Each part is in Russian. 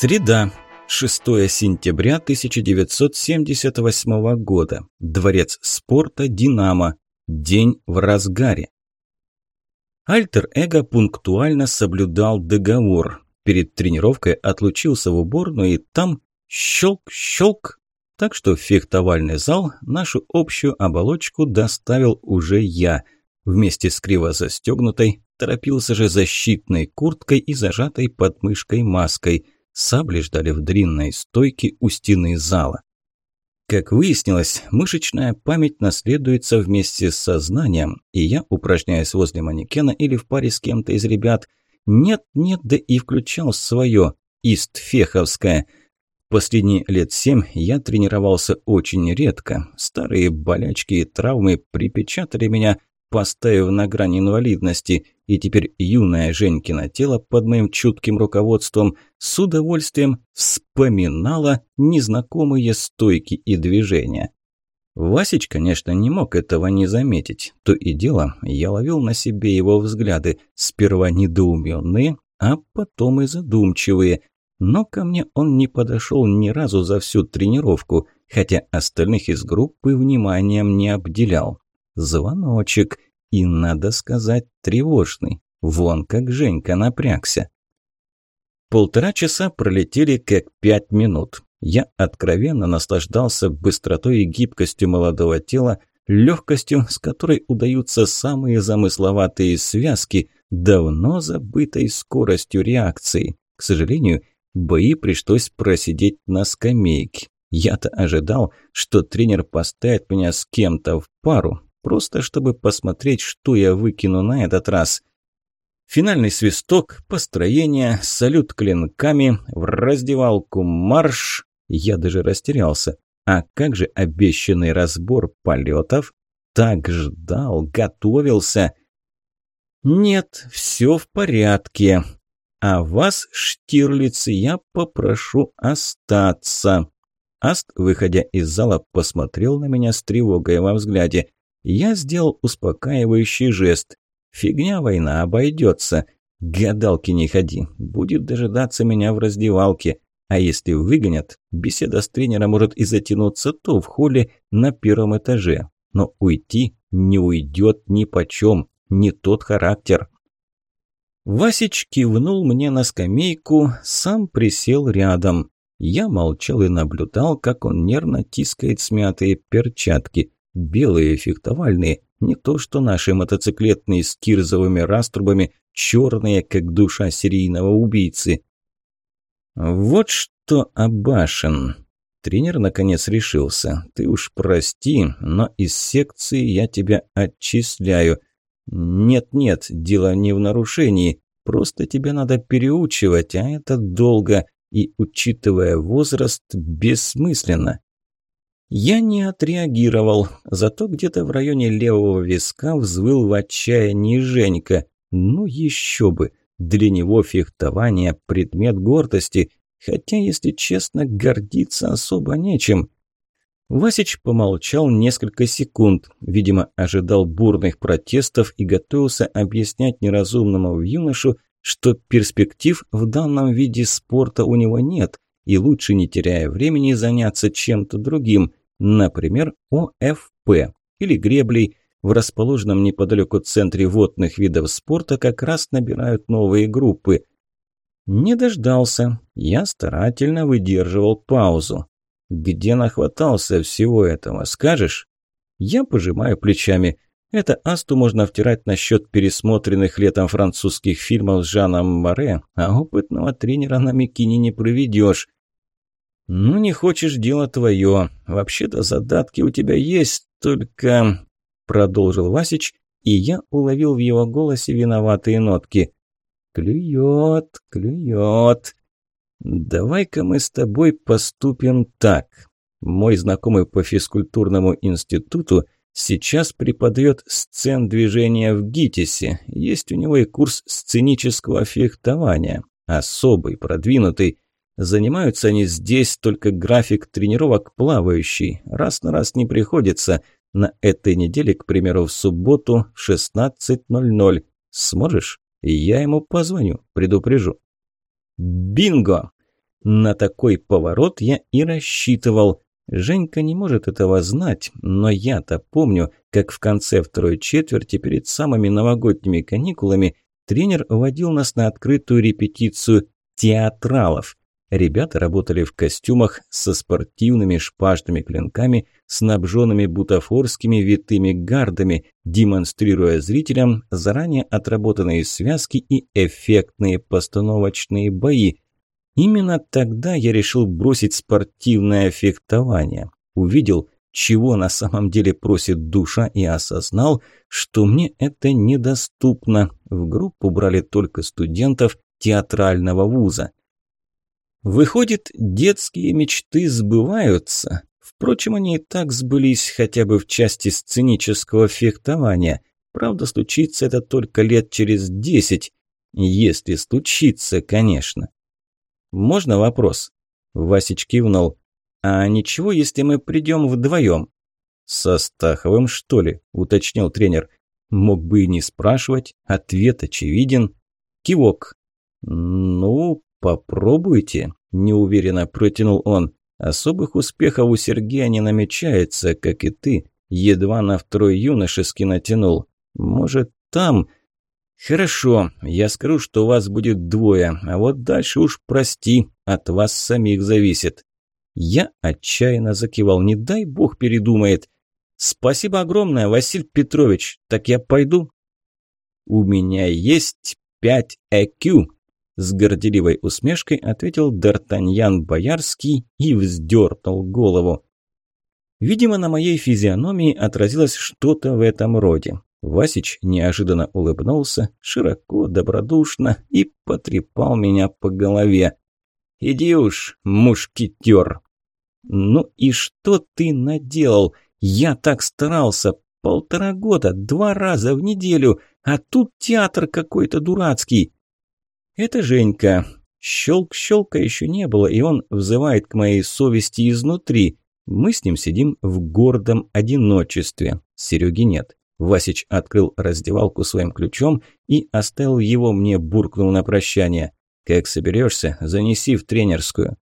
Среда, 6 сентября 1978 года. Дворец спорта «Динамо». День в разгаре. Альтер-эго пунктуально соблюдал договор. Перед тренировкой отлучился в уборную и там щелк-щелк. Так что в фехтовальный зал нашу общую оболочку доставил уже я. Вместе с криво застегнутой, торопился же защитной курткой и зажатой подмышкой маской – Сабли ждали в длинной стойке у стены зала. Как выяснилось, мышечная память наследуется вместе с сознанием, и я, упражняясь возле манекена или в паре с кем-то из ребят, нет-нет, да и включал свое, истфеховское. Последние лет семь я тренировался очень редко. Старые болячки и травмы припечатали меня поставив на грани инвалидности, и теперь юное Женькино тело под моим чутким руководством с удовольствием вспоминало незнакомые стойки и движения. Васич, конечно, не мог этого не заметить. То и дело, я ловил на себе его взгляды, сперва недоуменные, а потом и задумчивые. Но ко мне он не подошел ни разу за всю тренировку, хотя остальных из группы вниманием не обделял. Звоночек. И, надо сказать, тревожный. Вон как Женька напрягся. Полтора часа пролетели как пять минут. Я откровенно наслаждался быстротой и гибкостью молодого тела, легкостью, с которой удаются самые замысловатые связки, давно забытой скоростью реакции. К сожалению, бои пришлось просидеть на скамейке. Я-то ожидал, что тренер поставит меня с кем-то в пару, просто чтобы посмотреть, что я выкину на этот раз. Финальный свисток, построение, салют клинками, в раздевалку марш. Я даже растерялся. А как же обещанный разбор полетов? Так ждал, готовился. Нет, все в порядке. А вас, Штирлиц, я попрошу остаться. Аст, выходя из зала, посмотрел на меня с тревогой во взгляде. Я сделал успокаивающий жест. «Фигня война, обойдется. Гадалки не ходи. Будет дожидаться меня в раздевалке. А если выгонят, беседа с тренером может и затянуться то в холле на первом этаже. Но уйти не уйдет ни почем, не тот характер». Васич кивнул мне на скамейку, сам присел рядом. Я молчал и наблюдал, как он нервно тискает смятые перчатки. Белые фехтовальные, не то что наши мотоциклетные с кирзовыми раструбами, черные, как душа серийного убийцы. Вот что, Абашин. Тренер наконец решился. Ты уж прости, но из секции я тебя отчисляю. Нет-нет, дело не в нарушении. Просто тебе надо переучивать, а это долго и, учитывая возраст, бессмысленно. Я не отреагировал, зато где-то в районе левого виска взвыл в отчаянии Женька. Ну еще бы, для него фехтование – предмет гордости, хотя, если честно, гордиться особо нечем. Васич помолчал несколько секунд, видимо, ожидал бурных протестов и готовился объяснять неразумному юношу, что перспектив в данном виде спорта у него нет, и лучше, не теряя времени, заняться чем-то другим – например, ОФП или греблей. В расположенном неподалеку центре водных видов спорта как раз набирают новые группы. Не дождался. Я старательно выдерживал паузу. Где нахватался всего этого, скажешь? Я пожимаю плечами. Это асту можно втирать насчет пересмотренных летом французских фильмов с Жаном Море, а опытного тренера на Микине не проведешь. «Ну, не хочешь, дело твое. Вообще-то задатки у тебя есть, только...» Продолжил Васич, и я уловил в его голосе виноватые нотки. «Клюет, клюет. Давай-ка мы с тобой поступим так. Мой знакомый по физкультурному институту сейчас преподает сцен движения в ГИТИСе. Есть у него и курс сценического фехтования. Особый, продвинутый». Занимаются они здесь, только график тренировок плавающий. Раз на раз не приходится. На этой неделе, к примеру, в субботу в 16.00. Сможешь? Я ему позвоню, предупрежу. Бинго! На такой поворот я и рассчитывал. Женька не может этого знать, но я-то помню, как в конце второй четверти перед самыми новогодними каникулами тренер водил нас на открытую репетицию театралов. Ребята работали в костюмах со спортивными шпажными клинками, снабженными бутафорскими витыми гардами, демонстрируя зрителям заранее отработанные связки и эффектные постановочные бои. Именно тогда я решил бросить спортивное фехтование. Увидел, чего на самом деле просит душа и осознал, что мне это недоступно. В группу брали только студентов театрального вуза. Выходит, детские мечты сбываются. Впрочем, они и так сбылись хотя бы в части сценического фехтования. Правда, случится это только лет через десять. Если случится, конечно. «Можно вопрос?» Васич кивнул. «А ничего, если мы придем вдвоем?» «Со Стаховым, что ли?» – уточнил тренер. Мог бы и не спрашивать, ответ очевиден. Кивок. «Ну, попробуйте», – неуверенно протянул он. «Особых успехов у Сергея не намечается, как и ты. Едва на второй юношеский натянул. Может, там...» «Хорошо, я скажу, что вас будет двое, а вот дальше уж прости, от вас самих зависит». Я отчаянно закивал, не дай бог передумает. «Спасибо огромное, Василий Петрович, так я пойду?» «У меня есть пять ЭКЮ», с горделивой усмешкой ответил Д'Артаньян Боярский и вздернул голову. Видимо, на моей физиономии отразилось что-то в этом роде. Васич неожиданно улыбнулся, широко, добродушно и потрепал меня по голове. «Иди уж, мушкетер!» «Ну и что ты наделал? Я так старался, полтора года, два раза в неделю, а тут театр какой-то дурацкий!» Это Женька. Щелк-щелка еще не было, и он взывает к моей совести изнутри. Мы с ним сидим в гордом одиночестве. Сереги нет. Васич открыл раздевалку своим ключом и оставил его мне, буркнул на прощание. «Как соберешься, занеси в тренерскую».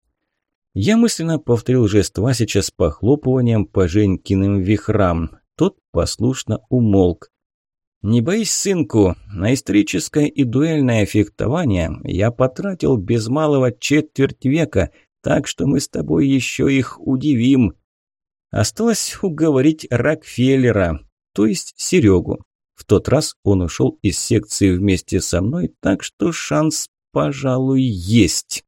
Я мысленно повторил жест Васича с похлопыванием по Женькиным вихрам. Тот послушно умолк. Не боись, сынку, на историческое и дуэльное фехтование я потратил без малого четверть века, так что мы с тобой еще их удивим. Осталось уговорить Рокфеллера, то есть Серегу. В тот раз он ушел из секции вместе со мной, так что шанс, пожалуй, есть.